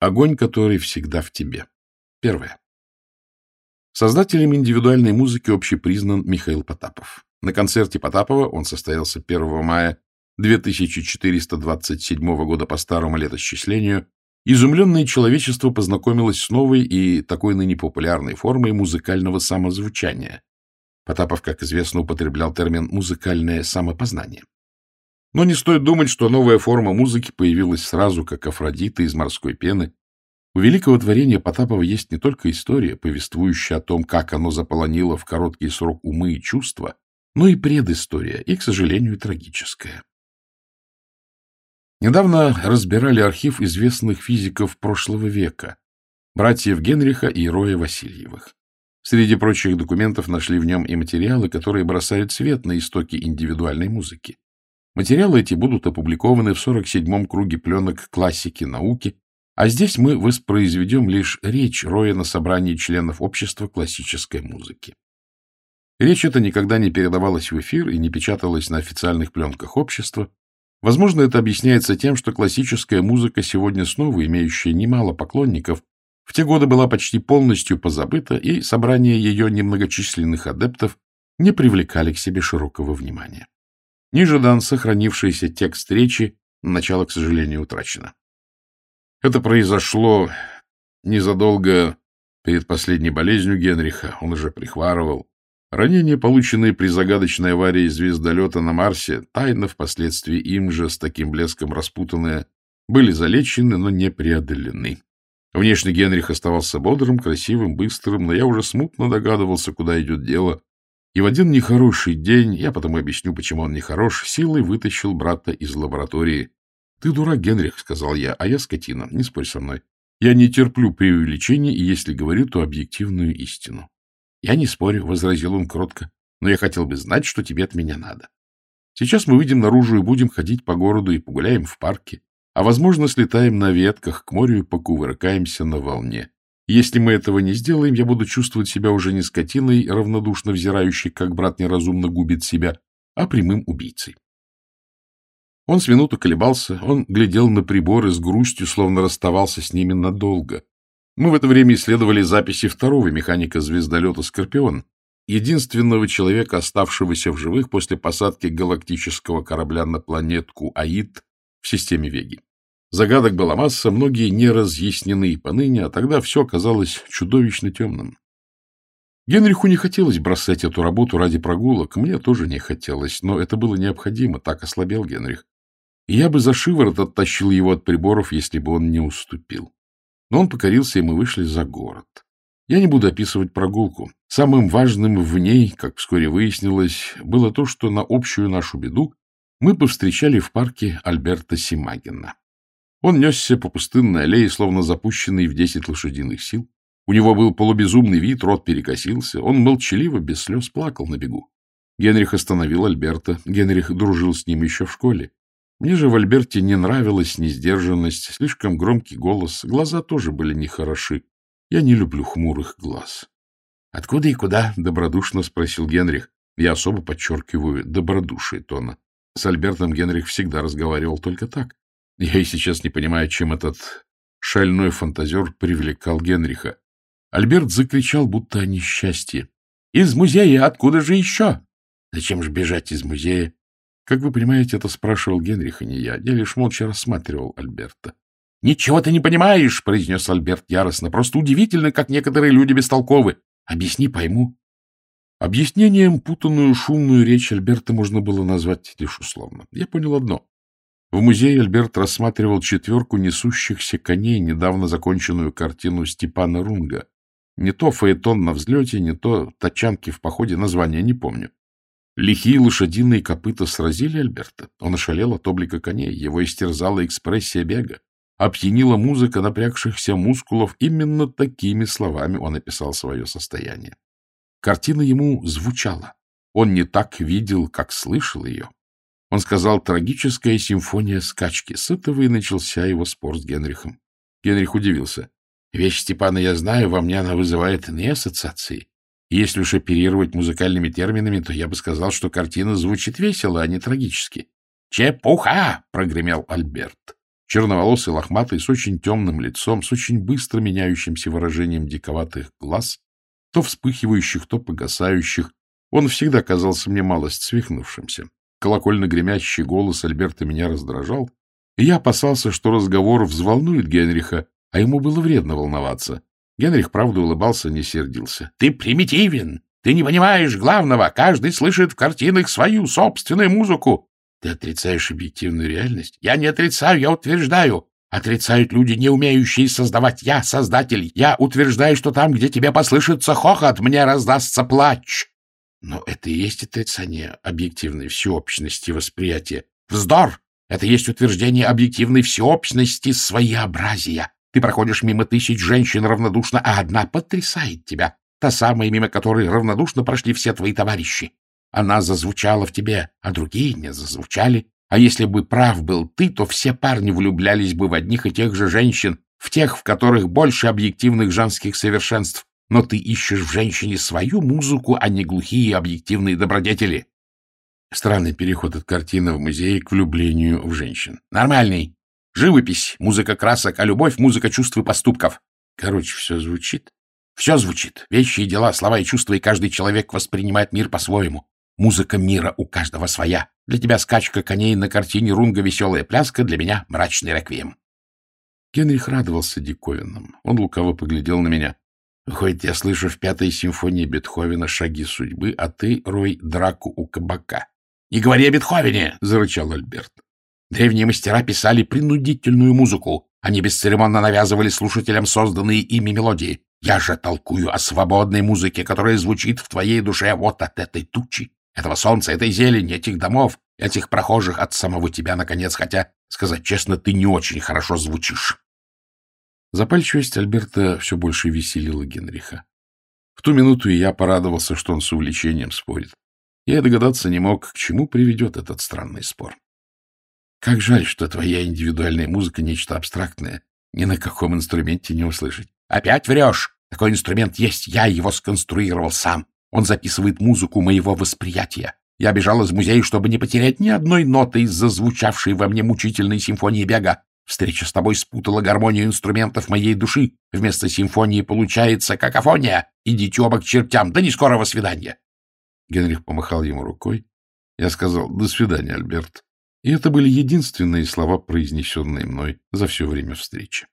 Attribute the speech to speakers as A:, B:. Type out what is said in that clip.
A: Огонь, который всегда в тебе. Первое. Создателем индивидуальной музыки общепризнан Михаил Потапов. На концерте Потапова, он состоялся 1 мая 2427 года по старому летосчислению, изумленное человечество познакомилось с новой и такой ныне популярной формой музыкального самозвучания. Потапов, как известно, употреблял термин «музыкальное самопознание». Но не стоит думать, что новая форма музыки появилась сразу, как Афродита из морской пены. У великого творения Потапова есть не только история, повествующая о том, как оно заполонило в короткий срок умы и чувства, но и предыстория, и, к сожалению, трагическая. Недавно разбирали архив известных физиков прошлого века, братьев Генриха и Роя Васильевых. Среди прочих документов нашли в нем и материалы, которые бросают свет на истоки индивидуальной музыки. Материалы эти будут опубликованы в 47-м круге пленок классики науки, а здесь мы воспроизведем лишь речь Роя на собрании членов общества классической музыки. Речь эта никогда не передавалась в эфир и не печаталась на официальных пленках общества. Возможно, это объясняется тем, что классическая музыка сегодня снова имеющая немало поклонников, в те годы была почти полностью позабыта, и собрания ее немногочисленных адептов не привлекали к себе широкого внимания. Ниже дан сохранившийся текст речи, начало, к сожалению, утрачено. Это произошло незадолго перед последней болезнью Генриха, он уже прихварывал. Ранения, полученные при загадочной аварии звездолета на Марсе, тайно впоследствии им же с таким блеском распутанные, были залечены, но не преодолены. Внешне Генрих оставался бодрым, красивым, быстрым, но я уже смутно догадывался, куда идет дело. И в один нехороший день, я потом объясню, почему он нехорош, силой вытащил брата из лаборатории. — Ты дурак, Генрих, — сказал я, — а я скотина, не спорь со мной. Я не терплю преувеличений, и если говорю, то объективную истину. — Я не спорю, — возразил он кротко, — но я хотел бы знать, что тебе от меня надо. Сейчас мы выйдем наружу и будем ходить по городу и погуляем в парке. А, возможно, слетаем на ветках к морю и покувыркаемся на волне. Если мы этого не сделаем, я буду чувствовать себя уже не скотиной, равнодушно взирающей, как брат неразумно губит себя, а прямым убийцей. Он с минуту колебался, он глядел на приборы с грустью, словно расставался с ними надолго. Мы в это время исследовали записи второго механика звездолета «Скорпион», единственного человека, оставшегося в живых после посадки галактического корабля на планетку Аид в системе Веги. Загадок была масса, многие не разъяснены и поныне, а тогда все оказалось чудовищно темным. Генриху не хотелось бросать эту работу ради прогулок, мне тоже не хотелось, но это было необходимо, так ослабел Генрих. И я бы за шиворот оттащил его от приборов, если бы он не уступил. Но он покорился, и мы вышли за город. Я не буду описывать прогулку. Самым важным в ней, как вскоре выяснилось, было то, что на общую нашу беду мы повстречали в парке Альберта Симагина. Он несся по пустынной аллее, словно запущенный в десять лошадиных сил. У него был полубезумный вид, рот перекосился. Он молчаливо, без слез, плакал на бегу. Генрих остановил Альберта. Генрих дружил с ним еще в школе. Мне же в Альберте не нравилась несдержанность, слишком громкий голос, глаза тоже были нехороши. Я не люблю хмурых глаз. — Откуда и куда? — добродушно спросил Генрих. Я особо подчеркиваю добродушие тона. С Альбертом Генрих всегда разговаривал только так. Я и сейчас не понимаю, чем этот шальной фантазер привлекал Генриха. Альберт закричал, будто о несчастье. — Из музея! Откуда же еще? — Зачем же бежать из музея? Как вы понимаете, это спрашивал Генрих, а не я. Я лишь молча рассматривал Альберта. — Ничего ты не понимаешь, — произнес Альберт яростно. — Просто удивительно, как некоторые люди бестолковы. Объясни, пойму. Объяснением путанную шумную речь Альберта можно было назвать лишь условно. Я понял одно. В музее Альберт рассматривал четверку несущихся коней, недавно законченную картину Степана Рунга. Не то фаэтон на взлете, не то тачанки в походе, название не помню. Лихие лошадиные копыта сразили Альберта. Он ошалел от облика коней, его истерзала экспрессия бега. Опьянила музыка напрягшихся мускулов. Именно такими словами он описал свое состояние. Картина ему звучала. Он не так видел, как слышал ее. Он сказал «трагическая симфония скачки». С этого и начался его спор с Генрихом. Генрих удивился. «Вещь Степана я знаю, во мне она вызывает иные ассоциации. Если уж оперировать музыкальными терминами, то я бы сказал, что картина звучит весело, а не трагически». «Чепуха!» — прогремел Альберт. черноволосый, лохматый, с очень темным лицом, с очень быстро меняющимся выражением диковатых глаз, то вспыхивающих, то погасающих. Он всегда казался мне малость свихнувшимся. Колокольно-гремящий голос Альберта меня раздражал, и я опасался, что разговор взволнует Генриха, а ему было вредно волноваться. Генрих, правда, улыбался, не сердился. — Ты примитивен! Ты не понимаешь главного! Каждый слышит в картинах свою собственную музыку! Ты отрицаешь объективную реальность? Я не отрицаю, я утверждаю. Отрицают люди, не умеющие создавать. Я создатель. Я утверждаю, что там, где тебе послышится хохот, мне раздастся плач. Но это и есть отрицание объективной всеобщности восприятия. Вздор! Это есть утверждение объективной всеобщности своеобразия. Ты проходишь мимо тысяч женщин равнодушно, а одна потрясает тебя. Та самая, мимо которой равнодушно прошли все твои товарищи. Она зазвучала в тебе, а другие не зазвучали. А если бы прав был ты, то все парни влюблялись бы в одних и тех же женщин, в тех, в которых больше объективных женских совершенств. Но ты ищешь в женщине свою музыку, а не глухие объективные добродетели. Странный переход от картины в музее к влюблению в женщин. Нормальный. Живопись, музыка красок, а любовь — музыка чувств и поступков. Короче, все звучит. Все звучит. Вещи и дела, слова и чувства, и каждый человек воспринимает мир по-своему. Музыка мира у каждого своя. Для тебя скачка коней на картине Рунга «Веселая пляска», для меня мрачный реквием. Генрих радовался диковинным. Он лукаво поглядел на меня. Выходит, я слышу в пятой симфонии Бетховена «Шаги судьбы», а ты, Рой, драку у кабака. — Не говори о Бетховене! — зарычал Альберт. Древние мастера писали принудительную музыку. Они бесцеремонно навязывали слушателям созданные ими мелодии. Я же толкую о свободной музыке, которая звучит в твоей душе вот от этой тучи этого солнца, этой зелени, этих домов, этих прохожих от самого тебя, наконец, хотя, сказать честно, ты не очень хорошо звучишь. Запальчивость Альберта все больше веселила Генриха. В ту минуту и я порадовался, что он с увлечением спорит. Я догадаться не мог, к чему приведет этот странный спор. Как жаль, что твоя индивидуальная музыка — нечто абстрактное, ни на каком инструменте не услышать. Опять врешь! Такой инструмент есть, я его сконструировал сам. Он записывает музыку моего восприятия. Я бежал из музея, чтобы не потерять ни одной ноты из зазвучавшей во мне мучительной симфонии бега. Встреча с тобой спутала гармонию инструментов моей души. Вместо симфонии получается какофония. Идите оба к чертям. Да не скорого свидания. Генрих помахал ему рукой. Я сказал «До свидания, Альберт». И это были единственные слова, произнесенные мной за все время встречи.